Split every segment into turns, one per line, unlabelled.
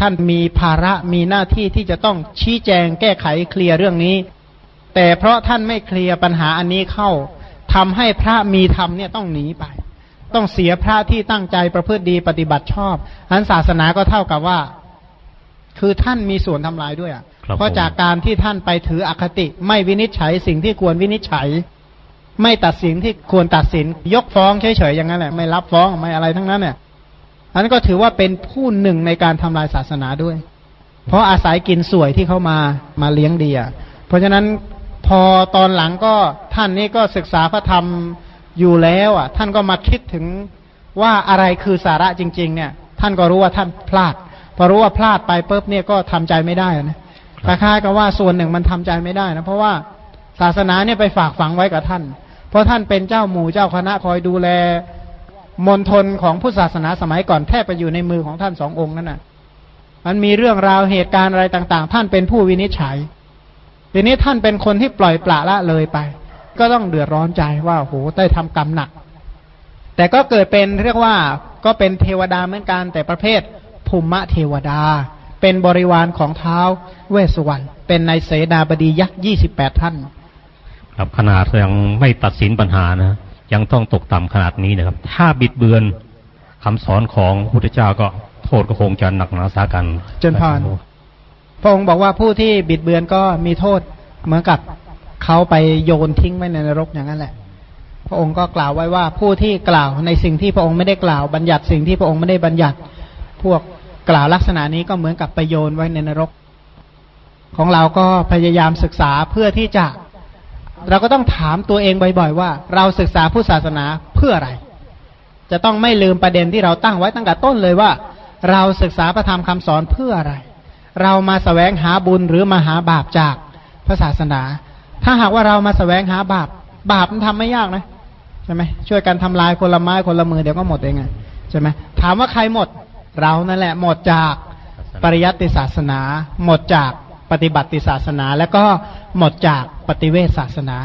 ท่านมีภาระมีหน้าที่ที่จะต้องชี้แจงแก้ไขเคลียร์เรื่องนี้ แต่เพราะท่านไม่เคลียร์ปัญหาอันนี้เข้าทำให้พระมีธรรมเนี่ยต้องหนีไป ต้องเสียพระที่ตั้งใจประพฤติดีปฏิบัติชอบอันศาสนาก็เท่ากับว่า คือท่านมีส่วนทำลายด้วยอะ
ครับ
เพราะ
ผม
จากการที่ท่านไปถืออคติไม่วินิจฉัยสิ่งที่ควรวินิจฉัย ไม่ตัดสินที่ควรตัดสิน ยกฟ้องเฉยๆอย่างนั้นแหละไม่รับฟ้องไม่อะไรทั้งนั้นเนี่ย อันนก็ถือว่าเป็นผู้หนึ่งในการทำลายศาสนาด้วย เพราะอาศัยกินสวยที่เขามามาเลี้ยงดีอะเพราะฉะนั้นพอตอนหลังก็ท่านนี้ก็ศึกษาพระธรรมอยู่แล้วอะ ท่านก็มาคิดถึงว่าอะไรคือสาระจริง ๆ เนี่ย ท่านก็รู้ว่าท่านพลาด พอรู้ว่าพลาดไปปุ๊บเนี่ยก็ทำใจไม่ได้นะคล้ายๆกับว่าส่วนหนึ่งมันทำใจไม่ได้นะเพราะว่าศาสนาเนี่ยไปฝากฝังไว้กับท่าน เพราะท่านเป็นเจ้าหมู่เจ้าคณะคอยดูแล มณฑลของพุทธศาสนาสมัยก่อนแทบไปอยู่ในมือของท่านสององค์นั่นน่ะ มันมีเรื่องราวเหตุการณ์อะไรต่าง ๆ ท่านเป็นผู้วินิจฉัย ทีนี้ท่านเป็นคนที่ปล่อยปละละเลยไป ก็ต้องเดือดร้อนใจว่าโหได้ทำกรรมหนัก แต่ก็เกิดเป็นเรียกว่าก็เป็นเทวดาเหมือนกัน แต่ประเภทภูมิเทวดา เป็นบริวารของเท้าเวสวรรณเป็นในเสนาบดียักษ์ยี่สิบแปดท่าน
ครับขนาดยังไม่ตัดสินปัญหานะ ยังต้องตกต่ำขนาดนี้นะครับ ถ้าบิดเบือนคำสอนของพระพุทธเจ้าก็โทษก็คงจะหนักหนาสากัน
เจนพานพระองค์บอกว่าผู้ที่บิดเบือนก็มีโทษเหมือนกับเขาไปโยนทิ้งไว้ในนรกอย่างนั้นแหละ พระองค์ก็กล่าวไว้ว่าผู้ที่กล่าวในสิ่งที่พระองค์ไม่ได้กล่าวบัญญัติสิ่งที่พระองค์ไม่ได้บัญญัติ พวกกล่าวลักษณะนี้ก็เหมือนกับไปโยนไว้ในนรก ของเราก็พยายามศึกษาเพื่อที่จะ เราก็ต้องถามตัวเองบ่อยๆว่า เราศึกษาผู้ศาสนาเพื่ออะไร จะต้องไม่ลืมประเด็นที่เราตั้งไว้ตั้งแต่ต้นเลยว่า เราศึกษาพระธรรมคำสอนเพื่ออะไร เรามาสแสวงหาบุญหรือมาหาบาปจากพระศาสนา ถ้าหากว่าเรามาสแสวงหาบาป บาปมันทำไม่ยากนะใช่ไหมช่วยกันทำลายคนละไม้คนละมือเดี๋ยวก็หมดเองไงใช่ไหมถามว่าใครหมด เรานั่นแหละหมดจากปริยัติศาสนา หมดจาก ปฏิบัติศาสนา แล้วก็หมดจากปฏิเวสศาสนา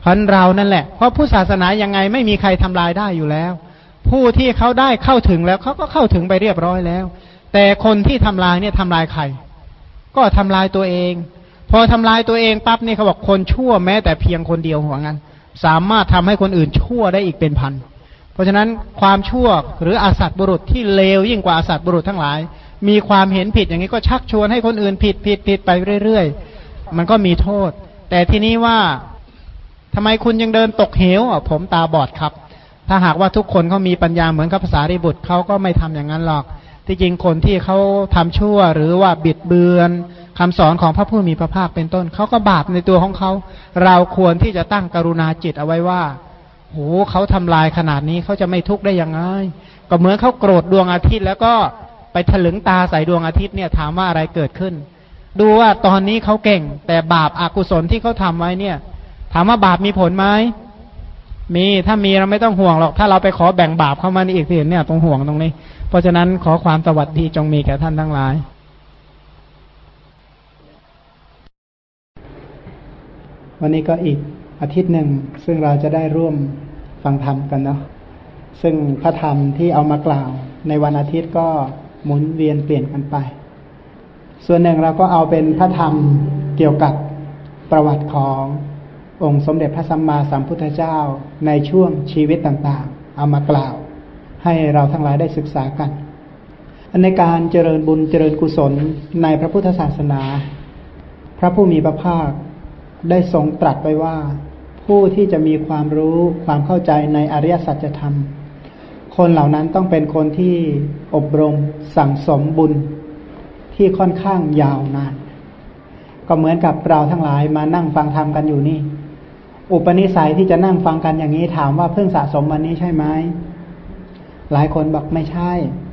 เพราะฉะนั้นเรานั่นแหละ เพราะผู้ศาสนายังไงไม่มีใครทำลายได้อยู่แล้ว ผู้ที่เขาได้เข้าถึงแล้วเขาก็เข้าถึงไปเรียบร้อยแล้ว แต่คนที่ทำลายเนี่ยทำลายใคร ก็ทำลายตัวเอง พอทำลายตัวเองปั๊บนี่เขาบอกคนชั่วแม้แต่เพียงคนเดียวหัวงันสามารถทำให้คนอื่นชั่วได้อีกเป็นพันเพราะฉะนั้นความชั่วหรืออาสัตบุรุษที่เลวยิ่งกว่าอาสัตบุรุษทั้งหลาย มีความเห็นผิดอย่างนี้ก็ชักชวนให้คนอื่นผิดผิดผิดไปเรื่อยๆ มันก็มีโทษ แต่ทีนี้ว่าทำไมคุณยังเดินตกเหวอะผมตาบอดครับ ถ้าหากว่าทุกคนเขามีปัญญาเหมือนกับภาษาริบุตรเขาก็ไม่ทำอย่างนั้นหรอก ที่จริงคนที่เขาทำชั่วหรือว่าบิดเบือนคำสอนของพระผู้มีพระภาคเป็นต้นเขาก็บาปในตัวของเขา เราควรที่จะตั้งกรุณาจิตเอาไว้ว่าโหเขาทำลายขนาดนี้เขาจะไม่ทุกข์ได้ยังไง ก็เหมือนเขาโกรธดวงอาทิตย์แล้วก็ ไปถลึงตาใส่ดวงอาทิตย์เนี่ยถามว่าอะไรเกิดขึ้น ดูว่าตอนนี้เขาเก่ง แต่บาปอากุศลที่เขาทำไว้เนี่ย ถามว่าบาปมีผลไหมมีถ้ามีเราไม่ต้องห่วงหรอก ถ้าเราไปขอแบ่งบาปเข้ามานี่อีกทีเนี่ยตรงห่วงตรงนี้ เพราะฉะนั้นขอความสวัสดีจงมีแก่ท่านทั้งหลายวันนี้ก็อีกอาทิตย์หนึ่ง ซึ่งเราจะได้ร่วมฟังธรรมกันเนาะซึ่งพระธรรมที่เอามากล่าวในวันอาทิตย์ก็ หมุนเวียนเปลี่ยนกันไป ส่วนหนึ่งเราก็เอาเป็นพระธรรมเกี่ยวกับประวัติขององค์สมเด็จพระสัมมาสัมพุทธเจ้าในช่วงชีวิตต่างๆ เอามากล่าว ให้เราทั้งหลายได้ศึกษากัน ในการเจริญบุญเจริญกุศลในพระพุทธศาสนา พระผู้มีพระภาคได้ทรงตรัสไว้ว่า ผู้ที่จะมีความรู้ความเข้าใจในอริยสัจธรรม คนเหล่านั้นต้องเป็นคนที่อบรมสั่งสมบุญที่ค่อนข้างยาวนาน ก็เหมือนกับเราทั้งหลายมานั่งฟังธรรมกันอยู่นี่ อุปนิสัยที่จะนั่งฟังกันอย่างนี้ถามว่าเพิ่งสะสมวันนี้ใช่ไหมหลายคนบอกไม่ใช่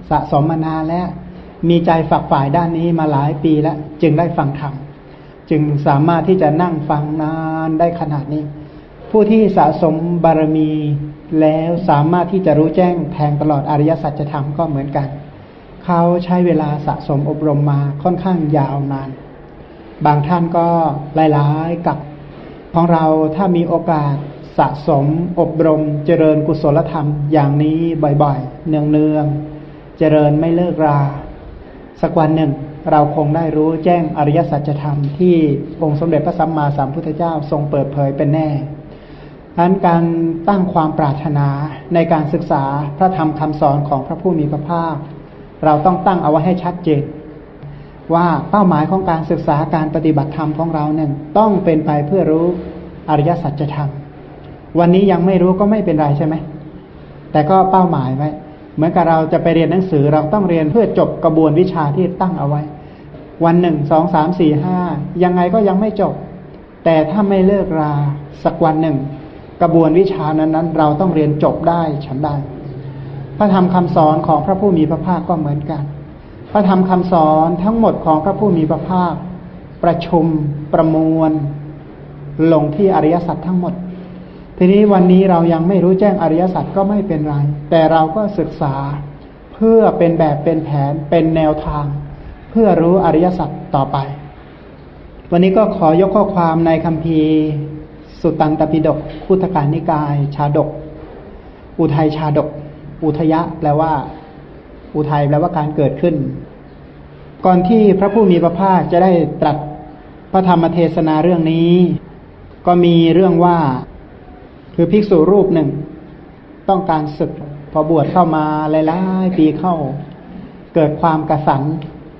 สะสมมานานแล้ว มีใจฝักฝ่ายด้านนี้มาหลายปีแล้ว จึงได้ฟังธรรมจึงสามารถที่จะนั่งฟังนานได้ขนาดนี้ ผู้ที่สะสมบารมีแล้วสามารถที่จะรู้แจ้งแทงตลอดอริยสัจธรรมก็เหมือนกัน เขาใช้เวลาสะสมอบรมมาค่อนข้างยาวนาน บางท่านก็หลายๆกับของเราถ้ามีโอกาสสะสมอบรมเจริญกุศลธรรมอย่างนี้บ่อยๆ เนืองๆ เจริญไม่เลิกรา สักวันหนึ่ง เราคงได้รู้แจ้งอริยสัจธรรมที่องค์สมเด็จพระสัมมาสัมพุทธเจ้าทรงเปิดเผยเป็นแน่ นั้นการตั้งความปรารถนาในการศึกษาพระธรรมคำสอนของพระผู้มีพระภาค เราต้องตั้งเอาไว้ให้ชัดเจน ว่าเป้าหมายของการศึกษาการปฏิบัติธรรมของเราหนึ่งต้องเป็นไปเพื่อรู้อริยสัจธรรม วันนี้ยังไม่รู้ก็ไม่เป็นไรใช่ไหม แต่ก็เป้าหมายไว้เหมือนกับเราจะไปเรียนหนังสือเราต้องเรียนเพื่อจบกระบวนวิชาที่ตั้งเอาไว้ วันหนึ่งสองสามสี่ห้ายังไงก็ยังไม่จบ แต่ถ้าไม่เลิกราสักวันหนึ่ง กระบวนวิชานั้นนั้นเราต้องเรียนจบได้ฉันได้ พระธรรมคำสอนของพระผู้มีพระภาคก็เหมือนกัน พระธรรมคำสอนทั้งหมดของพระผู้มีพระภาค ประชุมประมวล ลงที่อริยสัจทั้งหมด ทีนี้วันนี้เรายังไม่รู้แจ้งอริยสัจก็ไม่เป็นไร แต่เราก็ศึกษาเพื่อเป็นแบบเป็นแผนเป็นแนวทาง เพื่อรู้อริยสัจต่อไป วันนี้ก็ขอยกข้อความในคำพี สุตันตปิฎกคุตการนิกาย ชาดก อุทัยชาดก อุทยะแปลว่า อุทัยแปลว่าการเกิดขึ้น ก่อนที่พระผู้มีพระภาคจะได้ตรัสพระธรรมเทศนาเรื่องนี้ ก็มีเรื่องว่าคือภิกษุรูปหนึ่ง ต้องการศึกพอบวชเข้ามาหลายๆปีเข้า เกิดความกระสัน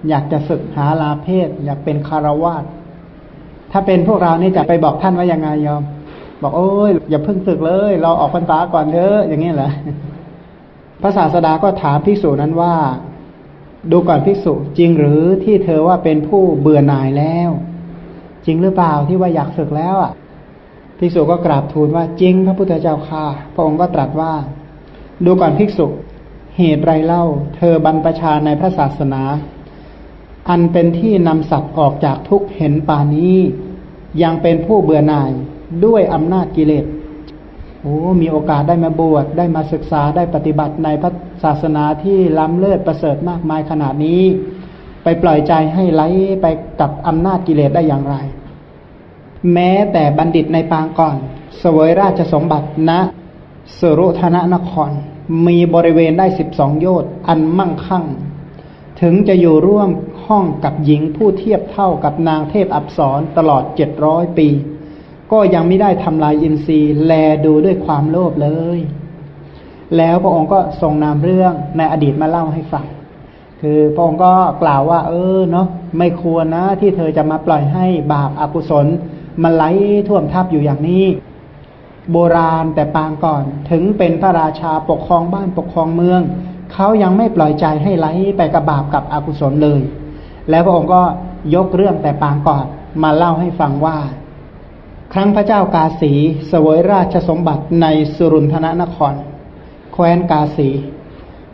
อยากจะศึกหาลาเพศ อยากเป็นคารวาสถ้าเป็นพวกเรานี่จะไปบอกท่านว่ายังไงยอม บอกโอ้ยอย่าเพิ่งศึกเลย เราออกพรรษาก่อนเถอะอย่างนี้เหรอพระศาสดาก็ถามภิกษุนั้นว่า ดูก่อนภิกษุจริงหรือที่เธอว่าเป็นผู้เบื่อหน่ายแล้ว จริงหรือเปล่าที่ว่าอยากศึกแล้วอะภิกษุก็กราบทูลว่าจริงพระพุทธเจ้าค่ะ พระองค์ก็ตรัสว่า ดูก่อนภิกษุ เหตุไรเล่า เธอบรรพชาในพระศาสนา อันเป็นที่นำสัตว์ออกจากทุกข์เห็นปานี้ ยังเป็นผู้เบื่อหน่าย ด้วยอำนาจกิเลสโอ้มีโอกาสได้มาบวชได้มาศึกษาได้ปฏิบัติในพระศาสนาที่ล้ำเลิศประเสริฐมากมายขนาดนี้ ไปปล่อยใจให้ไหลไปกับอำนาจกิเลสได้อย่างไร แม้แต่บัณฑิตในปางก่อนสวยราชสมบัติณสุรุธนนคร มีบริเวณได้สิบสองโยชน์อันมั่งคั่ง ถึงจะอยู่ร่วมห้องกับหญิงผู้เทียบเท่ากับนางเทพอับสรตลอดเจ็ดร้อยปี ก็ยังไม่ได้ทำลายอินทรีย์ แลดูด้วยความโลภเลย แล้วพระองค์ก็ทรงนำเรื่องในอดีตมาเล่าให้ฟังคือพระองค์ก็กล่าวว่า เออเนาะไม่ควรนะที่เธอจะมาปล่อยให้บาปอากุศลมันไหลท่วมทับอยู่อย่างนี้ โบราณแต่ปางก่อนถึงเป็นพระราชาปกครองบ้านปกครองเมือง เขายังไม่ปล่อยใจให้ไหลไปกับบาปกับอกุศลเลย แล้วพระองค์ก็ยกเรื่องแต่ปางก่อนมาเล่าให้ฟังว่า ครั้งพระเจ้ากาสีสวยราชสมบัติในสุรุนทนนคร แคว้นกาสี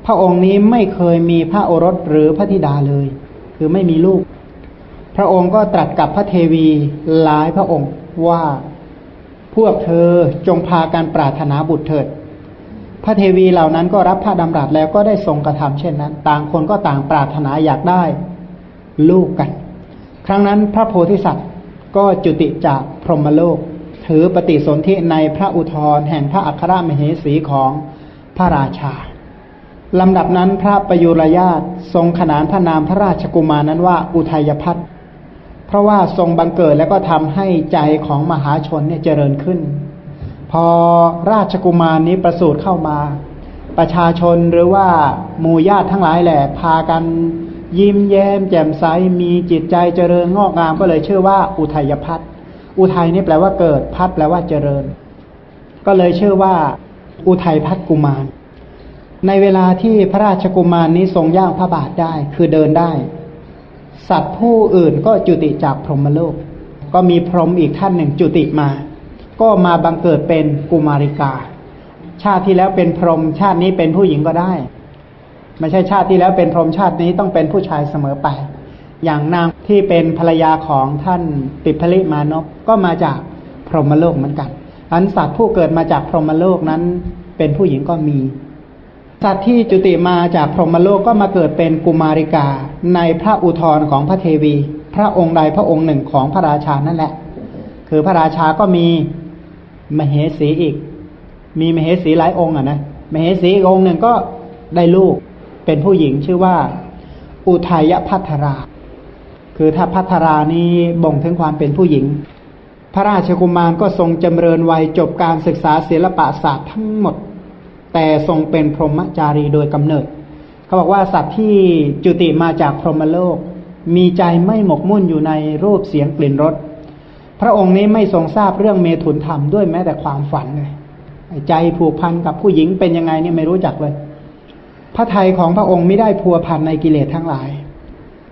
พระองค์นี้ไม่เคยมีพระโอรสหรือพระธิดาเลย คือไม่มีลูก พระองค์ก็ตรัสกับพระเทวีหลายพระองค์ว่าพวกเธอจงพาการปรารถนาบุตรเถิด พระเทวีเหล่านั้นก็รับพระดำรัสแล้วก็ได้ทรงกระทำเช่นนั้น ต่างคนก็ต่างปรารถนาอยากได้ ลูกกัน ครั้งนั้นพระโพธิสัตว์ก็จุติจาก รหมโลก ถือปฏิสนธิในพระอุทธรแห่งพระอัครมเหสีของพระราชาลำดับนั้นพระประยุรญาตทรงขนานพระนามพระราชกุมารนั้นว่าอุทัยพัฒเพราะว่าทรงบังเกิดแล้วก็ทำให้ใจของมหาชนเนี่ยเจริญขึ้น พอราชกุมารนี้ประสูติเข้ามา ประชาชนหรือว่าหมู่ญาติทั้งหลายแหละพากันยิ้มแย้มแจ่มใสมีจิตใจเจริญงอกงามก็เลยชื่อว่าอุทัยพัฒ อุทัยนี่แปลว่าเกิด พัฒแปลว่าเจริญ ก็เลยชื่อว่า อุทัยพัฒกุมาร ในเวลาที่พระราชกุมารนี้ทรงย่างพระบาทได้ คือเดินได้ สัตว์ผู้อื่นก็จุติจากพรหมโลก ก็มีพรหมอีกท่านหนึ่งจุติมา ก็มาบังเกิดเป็นกุมาริกา ชาติที่แล้วเป็นพรหมชาตินี้เป็นผู้หญิงก็ได้ ไม่ใช่ชาติที่แล้วเป็นพรหมชาตินี้ต้องเป็นผู้ชายเสมอไป อย่างนางที่เป็นภรรยาของท่านติพลิมานพก็มาจากพรหมโลกเหมือนกัน อันสัตว์ผู้เกิดมาจากพรหมโลกนั้น เป็นผู้หญิงก็มี สัตว์ที่จุติมาจากพรหมโลกก็มาเกิดเป็นกุมาริกา ในพระอุทธรของพระเทวี พระองค์ใดพระองค์หนึ่งของพระราชานั่นแหละ คือพระราชาก็มีมเหสีอีก มีมเหสีหลายองค์อะนะมเหสีอีกองค์หนึ่งก็ได้ลูกเป็นผู้หญิงชื่อว่า อุทัยพัทรา คือถ้าพัทรานี้บ่งถึงความเป็นผู้หญิง พระราชกุมารก็ทรงจำเริญวัยจบการศึกษาศิลปศาสตร์ทั้งหมด แต่ทรงเป็นพรหมจารีโดยกำเนิด เขาบอกว่าสัตว์ที่จุติมาจากพรหมโลก มีใจไม่หมกมุ่นอยู่ในรูปเสียงกลิ่นรสพระองค์นี้ไม่ทรงทราบเรื่องเมถุนธรรมด้วยแม้แต่ความฝันเลยใจผูกพันกับผู้หญิงเป็นยังไงนี่ไม่รู้จักเลย พระไทยของพระองค์ไม่ได้พัวพันในกิเลสทั้งหลาย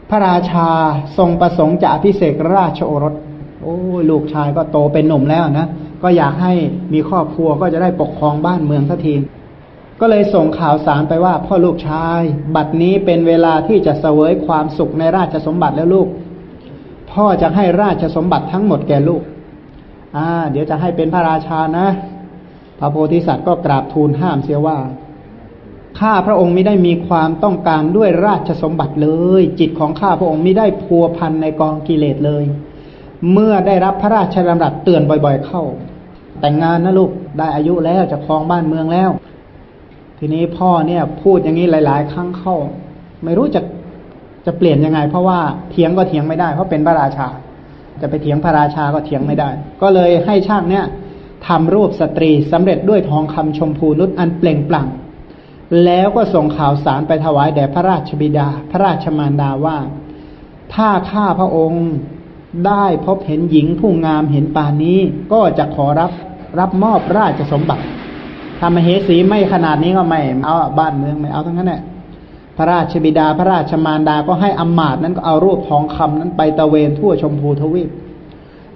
พระราชาทรงประสงค์จะอภิเษกราชโอรส โอ้ลูกชายก็โตเป็นหนุ่มแล้วนะ ก็อยากให้มีครอบครัวก็จะได้ปกครองบ้านเมืองสักที ก็เลยส่งข่าวสารไปว่า พ่อลูกชาย บัดนี้เป็นเวลาที่จะเสวยความสุขในราชสมบัติแล้วลูก พ่อจะให้ราชสมบัติทั้งหมดแก่ลูก อ่า เดี๋ยวจะให้เป็นพระราชานะ พระโพธิสัตว์ก็กราบทูลห้ามเสียว่า ข้าพระองค์ไม่ได้มีความต้องการด้วยราชสมบัติเลย จิตของข้าพระองค์ไม่ได้พัวพันในกองกิเลสเลย เมื่อได้รับพระราชดำรัสเตือนบ่อยๆเข้า แต่งงานนะลูกได้อายุแล้วจะครองบ้านเมืองแล้ว ทีนี้พ่อเนี่ยพูดอย่างนี้หลาย ๆ ครั้งเข้า ไม่รู้จะจะเปลี่ยนยังไง เพราะว่าเถียงก็เถียงไม่ได้ เพราะเป็นพระราชา จะไปเถียงพระราชาก็เถียงไม่ได้ ก็เลยให้ช่างเนี่ยทำรูปสตรีสำเร็จด้วยทองคำชมพูนุชอันเปล่งปลั่ง แล้วก็ส่งข่าวสารไปถวายแด่พระราชบิดา พระราชมารดาว่า ถ้าข้าพระองค์ได้พบเห็นหญิงผู้งามเห็นปานนี้ ก็จะขอรับรับมอบราชสมบัติทำเหสีไม่ขนาดนี้ก็ไม่เอาบ้านเมืองไม่เอาทั้งนั้นแหละพระราชบิดาพระราชมารดาก็ให้อมมาตนั้นก็เอารูปทองคำนั้นไปตะเวนทั่วชมพูทวีป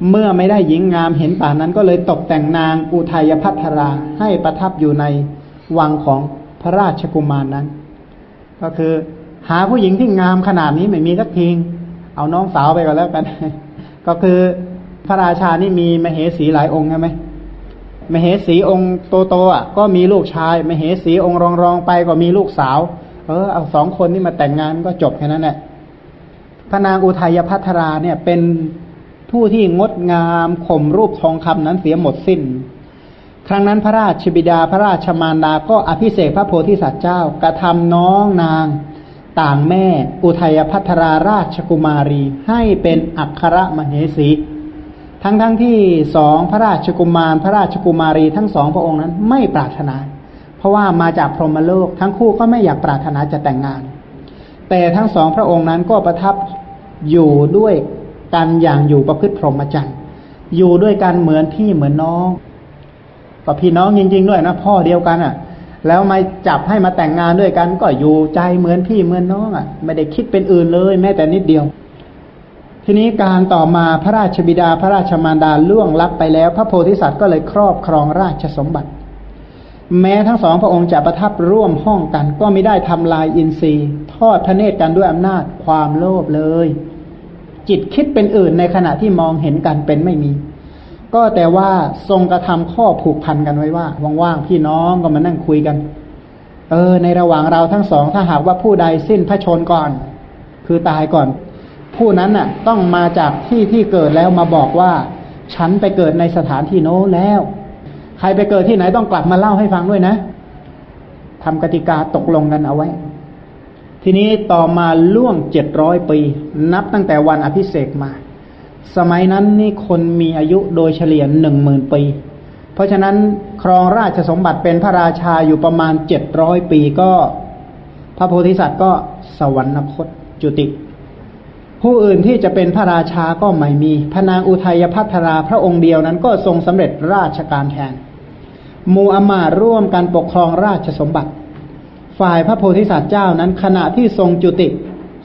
เมื่อไม่ได้หญิงงามเห็นป่านนั้นก็เลยตกแต่งนางอุทัยพัทราให้ประทับอยู่ในวังของ พระราชกุมารนนั้น ก็คือหาผู้หญิงที่งามขนาดนี้ไม่มีสักทีเอาน้องสาวไปก็แล้วกัน ก็คือพระราชานี่มีมเหสีหลายองค์ใช่ไหมมเหสีองค์โตโตอะก็มีลูกชาย มเหสีองค์รองรองไปก็มีลูกสาว เออเอาสองคนนี้มาแต่งงานก็จบแค่นั้นแหละพระนางอุทัยพัทราเนี่ยเป็นผู้ที่งดงามข่มรูปทองคำนั้นเสียหมดสิน้น ครั้งนั้นพระราชบิดาพระราชมารดาก็อภิเษกพระโพธิสัตว์เจ้ากระทำน้องนาง ต่างแม่ อุทัยพัทราราชกุมารีให้เป็นอัครมเหสี ทั้งทั้งที่สองพระราชกุมารพระราชกุมารีทั้งสองพระองค์นั้นไม่ปรารถนา เพราะว่ามาจากพรหมโลกทั้งคู่ก็ไม่อยากปรารถนาจะแต่งงาน แต่ทั้งสองพระองค์นั้นก็ประทับอยู่ด้วยกันอย่างอยู่ประพฤติพรหมจรรย์อยู่ด้วยกันเหมือนพี่เหมือนน้อง ก็พี่น้องจริง ๆ ด้วยนะพ่อเดียวกันอะ แล้วมาจับให้มาแต่งงานด้วยกัน ก็อยู่ใจเหมือนพี่เหมือนน้องอะ ไม่ได้คิดเป็นอื่นเลย แม้แต่นิดเดียว ทีนี้การต่อมาพระราชบิดาพระราชมารดาล่วงลับไปแล้ว พระโพธิสัตว์ก็เลยครอบครองราชสมบัติ แม้ทั้งสองพระองค์จะประทับร่วมห้องกัน ก็ไม่ได้ทำลายอินทรีย์ ทอดพระเนตรกันด้วยอำนาจความโลภเลย จิตคิดเป็นอื่นในขณะที่มองเห็นกันเป็นไม่มี ก็แต่ว่าทรงกระทำข้อผูกพันกันไว้ว่าว่างๆพี่น้องก็มานั่งคุยกัน เออ ในระหว่างเราทั้งสองถ้าหากว่าผู้ใดสิ้นพระชนก่อน คือตายก่อน ผู้นั้นน่ะ ต้องมาจากที่ที่เกิดแล้วมาบอกว่า ฉันไปเกิดในสถานที่โน้แล้ว ใครไปเกิดที่ไหนต้องกลับมาเล่าให้ฟังด้วยนะทำกติกาตกลงกันเอาไว้ ทีนี้ต่อมาล่วงเจ็ดร้อยปี นับตั้งแต่วันอภิเษกมา สมัยนั้นนี่คนมีอายุโดยเฉลี่ยหนึ่งหมื่นปี เพราะฉะนั้นครองราชสมบัติเป็นพระราชาอยู่ประมาณเจ็ดร้อยปีก็ พระโพธิสัตว์ก็สวรรคตจุติ ผู้อื่นที่จะเป็นพระราชาก็ไม่มี พระนางอุทัยพัทราพระองค์เดียวนั้นก็ทรงสำเร็จราชการแทนมูอามาร่วมกันปกครองราชสมบัติ ฝ่ายพระโพธิสัตว์เจ้านั้นขณะที่ทรงจุติ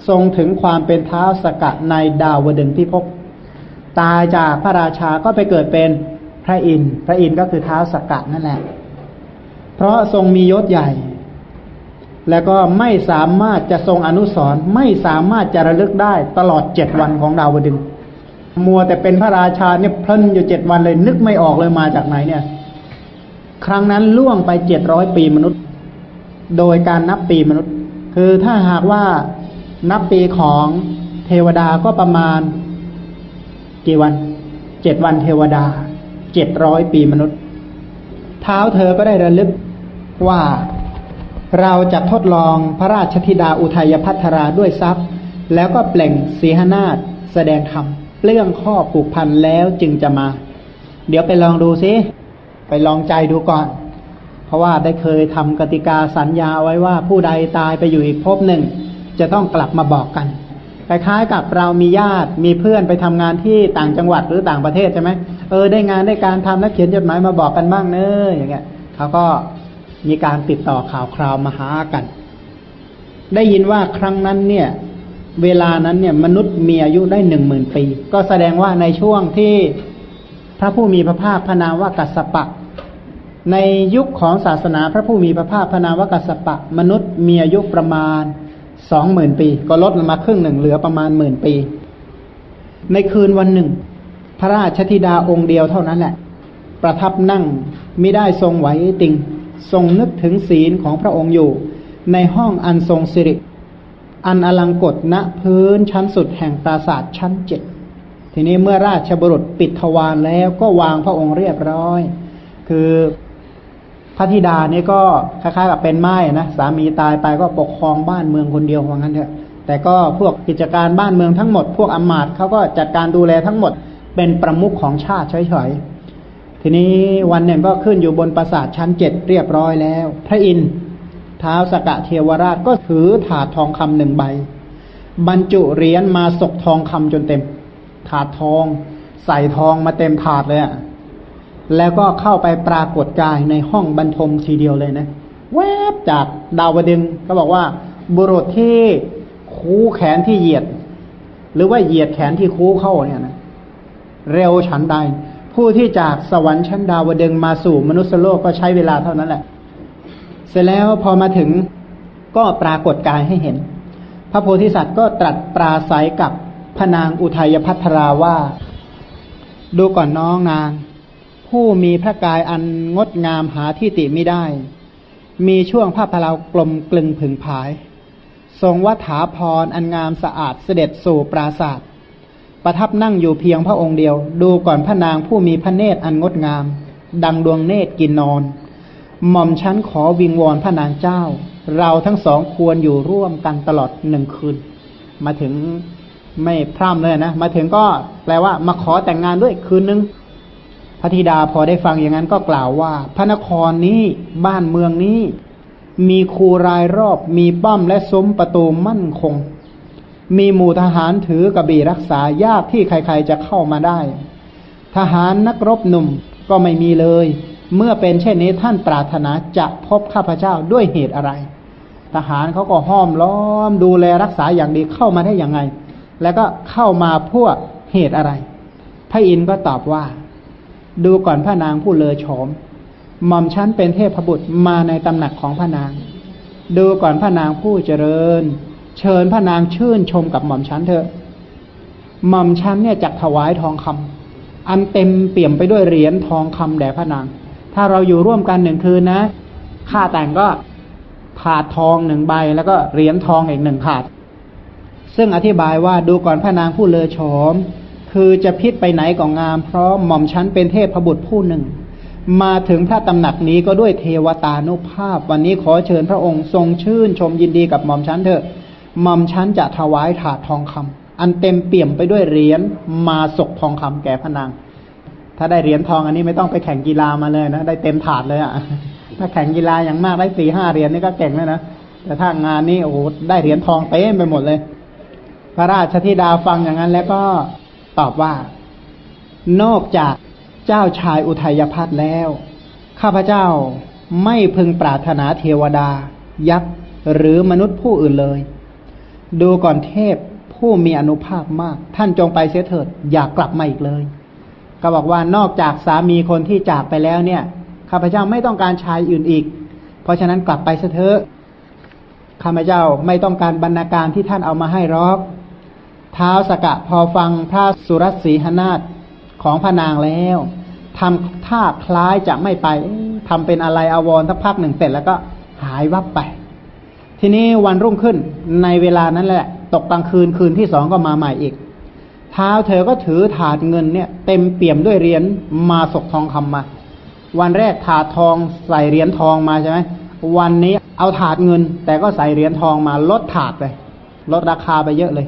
ทรงถึงความเป็นเท้าสกัดในดาวดึงที่พบ ตายจากพระราชาก็ไปเกิดเป็นพระอินทร์พระอินทร์ก็คือเท้าสกัดนั่นแหละ เพราะทรงมียศใหญ่ แล้วก็ไม่สามารถจะทรงอนุสรไม่สามารถจะระลึกได้ตลอดเจ็ดวันของดาวดึงมัวแต่เป็นพระราชาเนี่ยเพลินอยู่เจ็ดวันเลยนึกไม่ออกเลยมาจากไหนเนี่ย ครั้งนั้นล่วงไปเจ็ดร้อยปีมนุษย์ โดยการนับปีมนุษย์ คือถ้าหากว่านับปีของเทวดาก็ประมาณ กี่วันเจ็ดวันเทวดาเจ็ดร้อยปีมนุษย์ เท้าเธอก็ได้ระลึกว่าเราจะทดลองพระราชธิดาอุทัยพัทราด้วยทรัพย์ แล้วก็เปล่งสีหนาฏแสดงธรรมเรื่องข้อผูกพันแล้วจึงจะมา เดี๋ยวไปลองดูซิ ไปลองใจดูก่อน เพราะว่าได้เคยทำกติกาสัญญาไว้ว่าผู้ใดตายไปอยู่อีกภพหนึ่ง จะต้องกลับมาบอกกัน คล้ายๆกับเรามีญาติมีเพื่อนไปทำงานที่ต่างจังหวัดหรือต่างประเทศใช่ไหมเออได้งานได้การทำแล้วเขียนจดหมายมาบอกกันบ้างเนอะอย่างเงี้ยเขาก็มีการติดต่อข่าวคราวมาหากัน ได้ยินว่าครั้งนั้นเนี่ย เวลานั้นเนี่ยมนุษย์มีอายุได้หนึ่งหมื่นปี ก็แสดงว่าในช่วงที่พระผู้มีพระภาคพนาว่ากัสปะ ในยุคของศาสนาพระผู้มีพระภาคพนาว่ากัสปะ มนุษย์มีอายุประมาณ สองหมื่นปี ก็ลดลงมาครึ่งหนึ่งเหลือประมาณหมื่นปี ในคืนวันหนึ่ง พระราชธิดาองค์เดียวเท่านั้นแหละ ประทับนั่งไม่ได้ทรงไหวติงทรงนึกถึงศีลของพระองค์อยู่ ในห้องอันทรงสิริ อันอลังกฎณพื้นชั้นสุดแห่งปราสาทชั้นเจ็ดทีนี้เมื่อราชบุรุษปิดทวารแล้วก็วางพระองค์เรียบร้อย คือ พระธิดานี่ก็คล้ายๆกับเป็นไม้นะสามีตายไปก็ปกครองบ้านเมืองคนเดียวว่างั้นเถอะแต่ก็พวกกิจการบ้านเมืองทั้งหมด พวกอมาตเขาก็จัดการดูแลทั้งหมดเป็นประมุขของชาติเฉยๆทีนี้วันหนึ่งก็ขึ้นอยู่บนปราสาทชั้นเจ็ดเรียบร้อยแล้ว พระอินทร์ท้าวสกะเทวราชก็ถือถาดทองคำหนึ่งใบ บรรจุเหรียญมาศกทองคำจนเต็ม ถาดทอง ใส่ทองมาเต็มถาดเลยอะ แล้วก็เข้าไปปรากฏกายในห้องบรรทมทีเดียวเลยนะ แวบจากดาวดึงก็บอกว่า บุรุษที่คูแขนที่เหยียด หรือว่าเหยียดแขนที่คูเข้าเนี่ยนะ เร็วฉันใด ผู้ที่จากสวรรค์ชั้นดาวดึงมาสู่มนุษยโลกก็ใช้เวลาเท่านั้นแหละ เสร็จแล้วพอมาถึงก็ปรากฏกายให้เห็น พระโพธิสัตว์ก็ตรัสปราศัยกับพนางอุทัยพัทราว่า ดูก่อนน้องนาง ผู้มีพระกายอันงดงามหาที่ติไม่ได้ มีช่วงผ้าพลาวกลมกลึงผึ่งผาย ทรงวัฏาพรอันงามสะอาดเสด็จสู่ปราศาสตร์ประทับนั่งอยู่เพียงพระองค์เดียว ดูก่อนพระนางผู้มีพระเนตรอันงดงาม ดังดวงเนตรกินนอน หม่อมชั้นขอวิงวอนพระนางเจ้า เราทั้งสองควรอยู่ร่วมกันตลอดหนึ่งคืน มาถึงไม่พร่ำเลยนะ มาถึงก็แปลว่ามาขอแต่งงานด้วยคืนนึง ระธิดาพอได้ฟังอย่างนั้นก็กล่าวว่า พระนครนี้บ้านเมืองนี้ มีคูรายรอบมีป้อมและซุ้มประตูมั่นคง มีหมู่ทหารถือกระบี่รักษายากที่ใครๆจะเข้ามาได้ ทหารนักรบหนุ่มก็ไม่มีเลย เมื่อเป็นเช่นนี้ท่านปรารถนาจะพบข้าพเจ้าด้วยเหตุอะไร ทหารเขาก็ห้อมล้อมดูแลรักษาอย่างดีเข้ามาได้อย่างไง แล้วก็เข้ามาพวกเหตุอะไร พระอินทร์ก็ตอบว่า ดูก่อนพระนางผู้เลอโฉมหม่อมชั้นเป็นเทพบุตรมาในตำหนักของพระนาง ดูก่อนพระนางผู้เจริญ เชิญพระนางชื่นชมกับหม่อมชั้นเถอะ หม่อมชั้นเนี่ยจักถวายทองคำอันเต็มเปี่ยมไปด้วยเหรียญทองคำแด่พระนาง ถ้าเราอยู่ร่วมกันหนึ่งคืนนะ ค่าแต่งก็ถาดทองหนึ่งใบแล้วก็เหรียญทองอีกหนึ่งถาด ซึ่งอธิบายว่าดูก่อนพระนางผู้เลอโฉม คือจะพิษไปไหนก็งาม เพราะหม่อมชั้นเป็นเทพบุตรผู้หนึ่ง มาถึงพระตำหนักนี้ก็ด้วยเทวตานุภาพ วันนี้ขอเชิญพระองค์ทรงชื่นชมยินดีกับหม่อมชั้นเถอะหม่อมชั้นจะถวายถาดทองคำอันเต็มเปี่ยมไปด้วยเหรียญมาศกทองคำแก่พระนาง ถ้าได้เหรียญทองอันนี้ไม่ต้องไปแข่งกีฬามาเลยนะได้เต็มถาดเลยอะ่ะถ้าแข่งกีฬาอย่างมากได้สี่ห้าเหรียญนี่ก็เก่งแล้วนะแต่ถ้างานนี้โอ้โหได้เหรียญทองเต็มไปหมดเลย พระราชธิดาฟังอย่างนั้นแล้วก็ ตอบว่า นอกจากเจ้าชายอุทัยพัฒแล้ว ข้าพเจ้าไม่พึงปรารถนาเทวดา ยักษ์หรือมนุษย์ผู้อื่นเลย ดูก่อนเทพผู้มีอนุภาพมาก ท่านจงไปเสียเถิด อย่ากลับมาอีกเลย ก็บอกว่านอกจากสามีคนที่จากไปแล้วเนี่ยข้าพเจ้าไม่ต้องการชายอื่นอีก เพราะฉะนั้นกลับไปเถอะข้าพเจ้าไม่ต้องการบรรณาการที่ท่านเอามาให้รอก ท้าวสกะพอฟังพระสุรสีหนาฏของพระนางแล้วทำท่าคล้ายจะไม่ไปทำเป็นอะไรอาวรสักพักหนึ่งเสร็จแล้วก็หายวับไป ทีนี้วันรุ่งขึ้นในเวลานั้นแหละ ตกกลางคืนคืนที่สองก็มาใหม่อีกเท้าเธอก็ถือถาดเงินเนี่ย เต็มเปี่ยมด้วยเหรียญมาศกทองคำมา วันแรกถาดทองใส่เหรียญทองมาใช่ไหมวันนี้เอาถาดเงิน แต่ก็ใส่เหรียญทองมาลดถาดเลยลดราคาไปเยอะเลย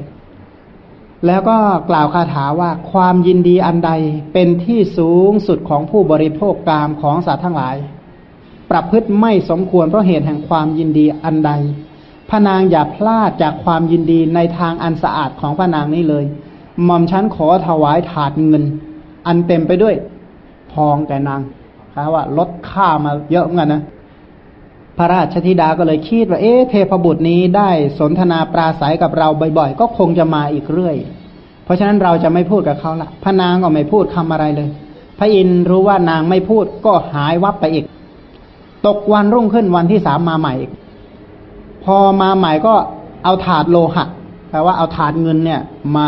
แล้วก็กล่าวคาถาว่าความยินดีอันใดเป็นที่สูงสุดของผู้บริโภคกามของสัตว์ทั้งหลาย ประพฤติไม่สมควรเพราะเหตุแห่งความยินดีอันใดพระนางอย่าพลาดจากความยินดีในทางอันสะอาดของพระนางนี้เลยหม่อมชั้นขอถวายถาดเงิน อันเต็มไปด้วย ทองแก่นางครับว่าลดค่ามาเยอะเหมือนกันนะ พระราชธิดาก็เลยคิดว่า เอ๊ะเทพบุตรนี้ได้สนทนาปราศัยกับเราบ่อยๆ ก็คงจะมาอีกเรื่อย เพราะฉะนั้นเราจะไม่พูดกับเขาละพระนางก็ไม่พูดคำอะไรเลย พระอินทร์รู้ว่านางไม่พูดก็หายวับไปอีก ตกวันรุ่งขึ้นวันที่สามมาใหม่อีก พอมาใหม่ก็เอาถาดโลหะแปลว่าเอาถาดเงินเนี่ยมา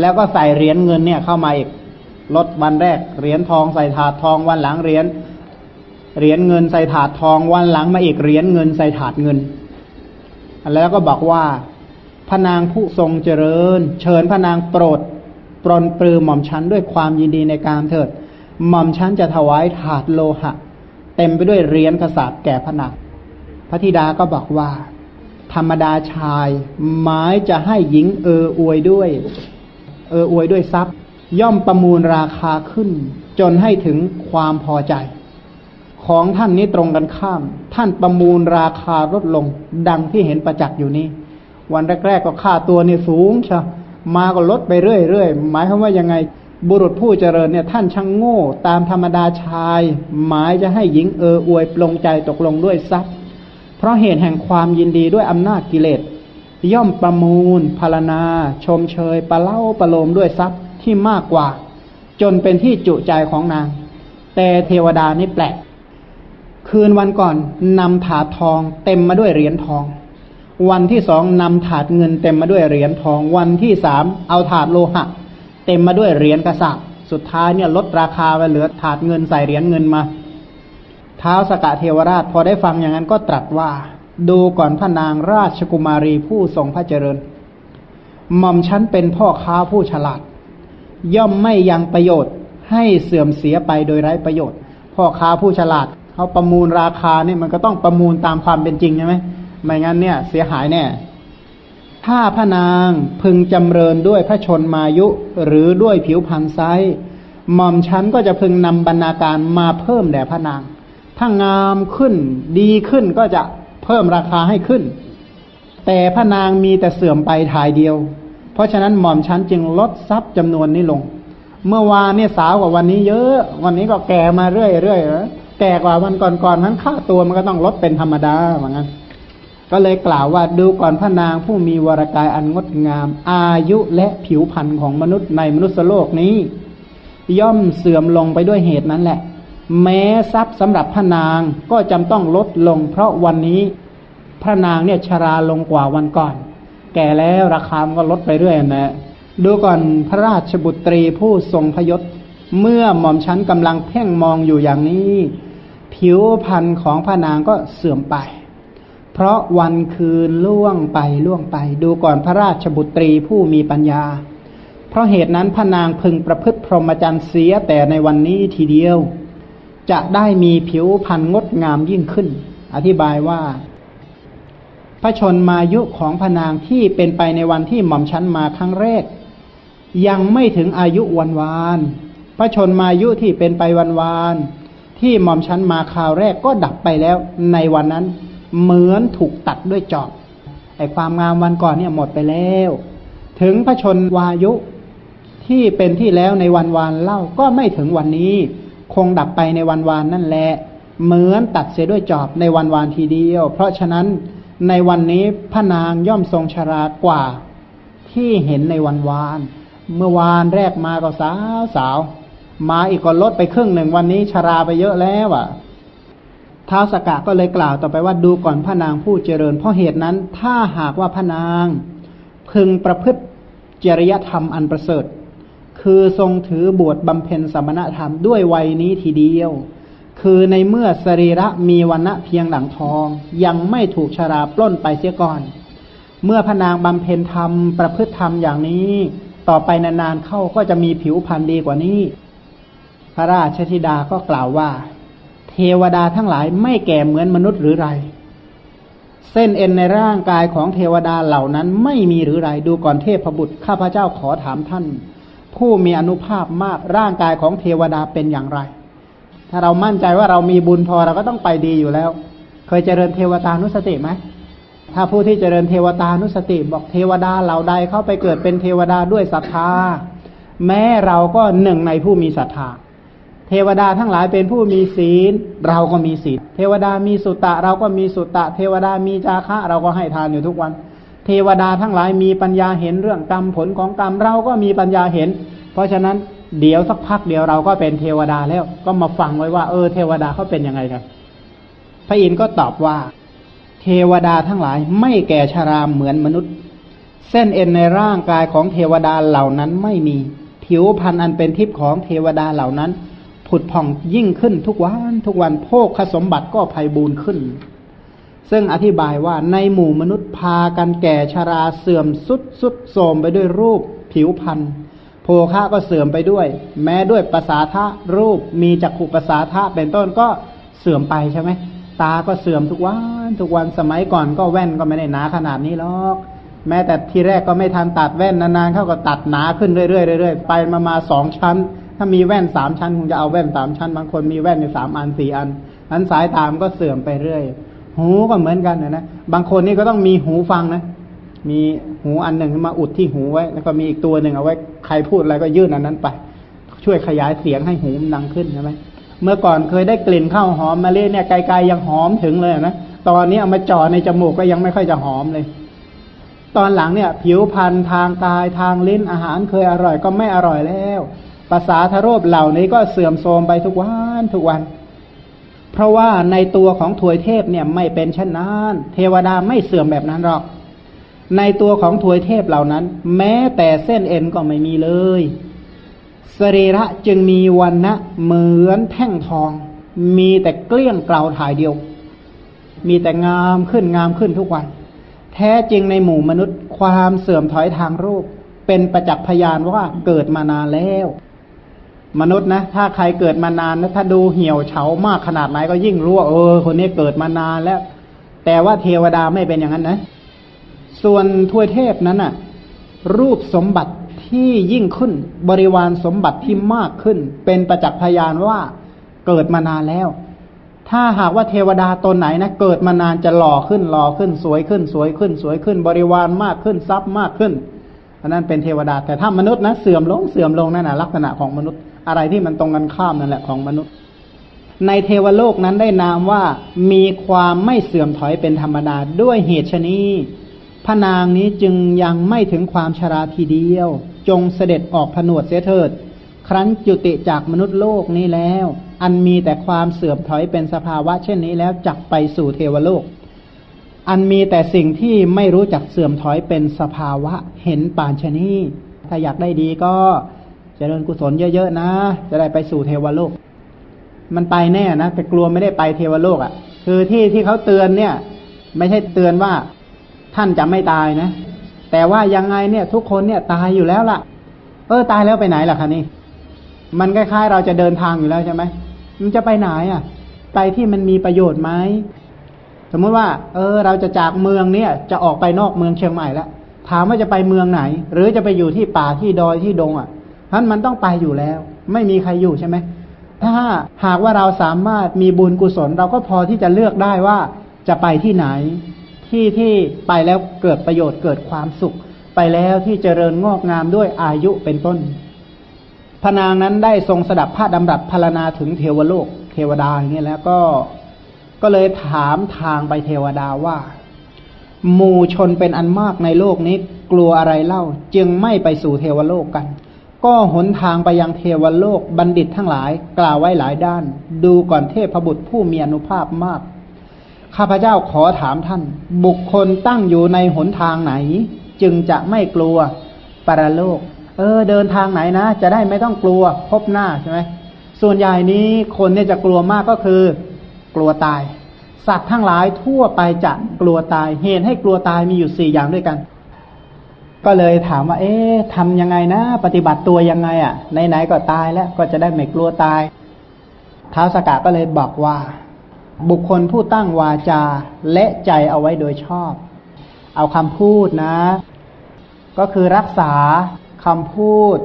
แล้วก็ใส่เหรียญเงินเนี่ยเข้ามาอีกลดวันแรกเหรียญทองใส่ถาดทองวันหลังเหรียญ เหรียญเงินใส่ถาดทองวันหลังมาอีกเหรียญเงินใส่ถาดเงิน แล้วก็บอกว่าพระนางผู้ทรงเจริญ เชิญพระนางโปรดปรนปรือหม่อมชั้นด้วยความยินดีในการเถิด หม่อมชั้นจะถวายถาดโลหะ เต็มไปด้วยเหรียญกษัตริย์แก่พระนางพระธิดาก็บอกว่า ธรรมดาชายหมายจะให้หญิงเอออวยด้วย เอออวยด้วยทรัพย์ ย่อมประมูลราคาขึ้น จนให้ถึงความพอใจ ของท่านนี้ตรงกันข้าม ท่านประมูลราคาลดลง ดังที่เห็นประจักษ์อยู่นี้ วันแรกๆก็ค่าตัวนี่สูงชะมาก็ลดไปเรื่อยๆหมายความว่ายังไงบุรุษผู้เจริญเนี่ยท่านช่างโง่ ตามธรรมดาชาย หมายจะให้หญิงเอออวยปลงใจตกลงด้วยทรัพย์ เพราะเหตุแห่งความยินดีด้วยอำนาจกิเลส ย่อมประมูลพารณา ชมเชยประเล่าประโลมด้วยทรัพย์ที่มากกว่า จนเป็นที่จุใจของนาง แต่เทวดานี่แปลก คืนวันก่อนนำถาดทองเต็มมาด้วยเหรียญทอง วันที่สองนำถาดเงินเต็มมาด้วยเหรียญทอง วันที่สามเอาถาดโลหะ เต็มมาด้วยเหรียญกระสับสุดท้ายเนี่ยลดราคาไปเหลือถาดเงินใส่เหรียญเงินมา เท้าสกะเทวราชพอได้ฟังอย่างนั้นก็ตรัสว่า ดูก่อนพระนางราชกุมารีผู้ทรงพระเจริญหม่อมชั้นเป็นพ่อค้าผู้ฉลาด ย่อมไม่ยังประโยชน์ให้เสื่อมเสียไปโดยไร้ประโยชน์ พ่อค้าผู้ฉลาด เขาประมูลราคาเนี่ยมันก็ต้องประมูลตามความเป็นจริงใช่ไหมไม่งั้นเนี่ย เสียหายแน่ถ้าพระนางพึงจำเริญด้วยพระชนมายุ หรือด้วยผิวพรรณไซหม่อมชั้นก็จะพึงนำบรรณาการมาเพิ่มแด่พระนาง ถ้างามขึ้นดีขึ้นก็จะเพิ่มราคาให้ขึ้น แต่พระนางมีแต่เสื่อมไปถ่ายเดียว เพราะฉะนั้นหม่อมชั้นจึงลดทรัพย์จำนวนนี้ลง เมื่อวานเนี่ยสาวกว่าวันนี้เยอะ วันนี้ก็แก่มาเรื่อยเรื่อ แก่กว่าวันก่อนๆนั้นค่าตัวมันก็ต้องลดเป็นธรรมดาเหมือนกันก็เลยกล่าวว่าดูก่อนพระนางผู้มีวรกายอันงดงาม อายุและผิวพรรณของมนุษย์ในมนุษยโลกนี้ ย่อมเสื่อมลงไปด้วยเหตุนั้นแหละ แม้ทรัพย์สำหรับพระนางก็จำต้องลดลง เพราะวันนี้พระนางเนี่ยชราลงกว่าวันก่อน แก่แล้วราคามันก็ลดไปเรื่อยนะดูก่อนพระราชบุตรีผู้ทรงพยศเมื่อหม่อมชั้นกำลังเพ่งมองอยู่อย่างนี้ ผิวพรรณของพระนางก็เสื่อมไป เพราะวันคืนล่วงไปล่วงไป ดูก่อนพระราชบุตรีผู้มีปัญญา เพราะเหตุนั้นพระนางพึงประพฤติพรหมจรรย์เสียแต่ในวันนี้ทีเดียว จะได้มีผิวพรรณงดงามยิ่งขึ้น อธิบายว่าพระชนมายุของพนางที่เป็นไปในวันที่หม่อมชั้นมาครั้งแรก ยังไม่ถึงอายุวันวาน พระชนมายุที่เป็นไปวันวาน ที่หม่อมชั้นมาคราวแรกก็ดับไปแล้ว ในวันนั้นเหมือนถูกตัดด้วยจอบไอความงามวันก่อนเนี่ยหมดไปแล้ว ถึงพระชนวายุที่เป็นที่แล้วในวันวานเล่าก็ไม่ถึงวันนี้ คงดับไปในวันวานนั่นแหละเหมือนตัดเสียด้วยจอบในวันวานทีเดียว เพราะฉะนั้นในวันนี้พระนางย่อมทรงชรากว่าที่เห็นในวันวาน เมื่อวานแรกมาก็สาวสาว มาอีกก็ลดไปครึ่งหนึ่งวันนี้ชราไปเยอะแล้วอะท้าวสกะก็เลยกล่าวต่อไปว่าดูก่อนพระนางผู้เจริญ เพราะเหตุนั้นถ้าหากว่าพระนาง พึงประพฤติจริยธรรมอันประเสริฐ คือทรงถือบวชบำเพ็ญสมณธรรมด้วยวัยนี้ทีเดียว คือในเมื่อสรีระมีวันณะเพียงหลังทอง ยังไม่ถูกชราปล้นไปเสียก่อน เมื่อพระนางบำเพ็ญธรรมประพฤติธรรมอย่างนี้ ต่อไปนานๆเข้าก็จะมีผิวพรรณดีกว่านี้ ระราชธิดาก็กล่าวว่า เทวดาทั้งหลายไม่แก่เหมือนมนุษย์หรือไร เส้นเอ็นในร่างกายของเทวดาเหล่านั้นไม่มีหรือไรดูก่อนเทพบุตรข้าพเจ้าขอถามท่าน ผู้มีอนุภาพมากร่างกายของเทวดาเป็นอย่างไร ถ้าเรามั่นใจว่าเรามีบุญพอเราก็ต้องไปดีอยู่แล้ว เคยเจริญเทวตานุสติไหมถ้าผู้ที่เจริญเทวตานุสติบอกเทวดาเหล่าใดเข้าไปเกิดเป็นเทวดาด้วยศรัทธาแม้เราก็หนึ่งในผู้มีศรัทธา เทวดาทั้งหลายเป็นผู้มีศีล เราก็มีศีล เทวดามีสุตตะเราก็มีสุตตะ เทวดามีจาคะ เราก็ให้ทานอยู่ทุกวัน เทวดาทั้งหลายมีปัญญาเห็นเรื่องกรรมผลของกรรมเราก็มีปัญญาเห็น เพราะฉะนั้นเดี๋ยวสักพักเดียวเราก็เป็นเทวดาแล้วก็มาฟังไว้ว่า เออเทวดาเขาเป็นยังไงกันพระอินทร์ก็ตอบว่า เทวดาทั้งหลาย ไม่แก่ชาราเหมือนมนุษย์ เส้นเอ็นในร่างกายของเทวดาเหล่านั้นไม่มี ผิวพันธ์อันเป็นทิพย์ของเทวดาเหล่านั้น ผุดผ่องยิ่งขึ้นทุกวันทุกวันโภคสมบัติก็ภัยบูนขึ้น ซึ่งอธิบายว่าในหมู่มนุษย์พากันแก่ชาราเสื่อมสุดสุดโทมไปด้วยรูปผิวพันธ์โภคะก็เสื่อมไปด้วย แม้ด้วยภาษาทะรูปมีจักขุภาษาทะเป็นต้นก็เสื่อมไปใช่ไหมตาก็เสื่อมทุกวันทุกวันสมัยก่อนก็แว่นก็ไม่ได้หนาขนาดนี้หรอก แม้แต่ทีแรกก็ไม่ทันตัดแว่นนานๆเขาก็ตัดหนาขึ้นเรื่อยๆเรื่อยๆไปมามาสองชั้น ถ้ามีแว่นสามชั้นคงจะเอาแว่นสามชั้นบางคนมีแว่นอยู่สามอันสี่อันอันสายตามก็เสื่อมไปเรื่อย หูก็เหมือนกันนะนะบางคนนี่ก็ต้องมีหูฟังนะ มีหูอันหนึ่งมาอุดที่หูไว้ แล้วก็มีอีกตัวหนึ่งเอาไว้ใครพูดอะไรก็ยื่นอันนั้นไป ช่วยขยายเสียงให้หูมันดังขึ้นใช่ไหมเมื่อก่อนเคยได้กลิ่นข้าวหอมมาเล่เนี่ยไกลๆยังหอมถึงเลยนะตอนนี้เอามาจ่อในจมูกก็ยังไม่ค่อยจะหอมเลย ตอนหลังเนี่ย ผิวพรรณทางกายทางลิ้นอาหารเคยอร่อยก็ไม่อร่อยแล้ว ภาษาทรบเหล่านี้ก็เสื่อมโทรมไปทุกวันทุกวัน เพราะว่าในตัวของถวยเทพเนี่ยไม่เป็นเช่นนั้น เทวดาไม่เสื่อมแบบนั้นหรอก ในตัวของถวยเทพเหล่านั้น แม้แต่เส้นเอ็นก็ไม่มีเลยสรีระจึงมีวันนะเหมือนแท่งทอง มีแต่เกลี้ยงเกลาถ่ายเดียว มีแต่งามขึ้นงามขึ้นทุกวัน แท้จริงในหมู่มนุษย์ความเสื่อมถอยทางรูป เป็นประจักษ์พยานว่าเกิดมานานแล้ว มนุษย์นะ ถ้าใครเกิดมานานนะถ้าดูเหี่ยวเฉามากขนาดไหนก็ยิ่งรู้ว่าเออ คนนี้เกิดมานานแล้ว แต่ว่าเทวดาไม่เป็นอย่างนั้นนะ ส่วนทวยเทพนั้นน่ะ รูปสมบัติที่ยิ่งขึ้น บริวารสมบัติที่มากขึ้น เป็นประจักษ์พยานว่าเกิดมานานแล้ว ถ้าหากว่าเทวดาตนไหนนะเกิดมานานจะหล่อขึ้นหล่อขึ้นสวยขึ้น สวยขึ้น สวยขึ้น บริวารมากขึ้นทรัพย์มากขึ้นอันนั้นเป็นเทวดาแต่ถ้ามนุษย์นะเสื่อมลงเสื่อมลงนั่นแหะลักษณะของมนุษย์ อะไรที่มันตรงกันข้ามนั่นแหละของมนุษย์ ในเทวโลกนั้นได้นามว่ามีความไม่เสื่อมถอยเป็นธรรมดาด้วยเหตุชนี้พระนางนี้จึงยังไม่ถึงความชราทีเดียว จงเสด็จออกผนวดเสียเถิด ครั้นจุติจากมนุษย์โลกนี้แล้ว อันมีแต่ความเสื่อมถอยเป็นสภาวะ เช่นนี้แล้วจักไปสู่เทวโลก อันมีแต่สิ่งที่ไม่รู้จักเสื่อมถอยเป็นสภาวะเห็นปานชนีถ้าอยากได้ดีก็ เจริญกุศลเยอะๆนะ จะได้ไปสู่เทวโลก มันไปแน่นะแต่กลัวไม่ได้ไปเทวโลกอะ่ะ คือที่ที่เขาเตือนเนี่ย ไม่ใช่เตือนว่าท่านจะไม่ตายนะ แต่ว่ายังไงเนี่ย ทุกคนเนี่ยตายอยู่แล้วล่ะ เออตายแล้วไปไหนล่ะคะนี่มันคล้ายๆเราจะเดินทางอยู่แล้วใช่ไหมมันจะไปไหนอะ ไปที่มันมีประโยชน์ไหมสมมติว่า เออ เราจะจากเมืองเนี่ย จะออกไปนอกเมืองเชียงใหม่แล้วถามว่าจะไปเมืองไหน หรือจะไปอยู่ที่ป่าที่ดอยที่ดงอะ ท่านมันต้องไปอยู่แล้ว ไม่มีใครอยู่ใช่ไหมถ้าหากว่าเราสามารถมีบุญกุศล เราก็พอที่จะเลือกได้ว่าจะไปที่ไหน ที่ที่ไปแล้วเกิดประโยชน์เกิดความสุข ไปแล้วที่เจริญงอกงามด้วยอายุเป็นต้น พนางนั้นได้ทรงสดับพระดำรัสพารณาถึงเทวโลก เทวดาอย่างนี้แล้วก็ก็เลยถามทางไปเทวดาว่าหมู่ชนเป็นอันมากในโลกนี้กลัวอะไรเล่า จึงไม่ไปสู่เทวโลกกัน ก็หนทางไปยังเทวโลกบัณฑิตทั้งหลาย กล่าวไว้หลายด้าน ดูก่อนเทพบุตรผู้มีอนุภาพมาก ข้าพเจ้าขอถามท่าน บุคคลตั้งอยู่ในหนทางไหน จึงจะไม่กลัวปรโลก เออ เดินทางไหนนะ จะได้ไม่ต้องกลัวพบหน้าใช่ไหมส่วนใหญ่นี้คนเนี่ยจะกลัวมากก็คือ กลัวตาย สัตว์ทั้งหลายทั่วไปจะกลัวตายเหตุให้กลัวตายมีอยู่สี่อย่างด้วยกัน ก็เลยถามว่า เอ๊ะทำยังไงนะ ปฏิบัติตัวยังไงอะ่ะไหนๆก็ตายแล้วก็จะได้ไม่กลัวตายท้าวสกาก็เลยบอกว่า บุคคลผู้ตั้งวาจาและใจเอาไว้โดยชอบ เอาคำพูดนะ ก็คือรักษาคำพูด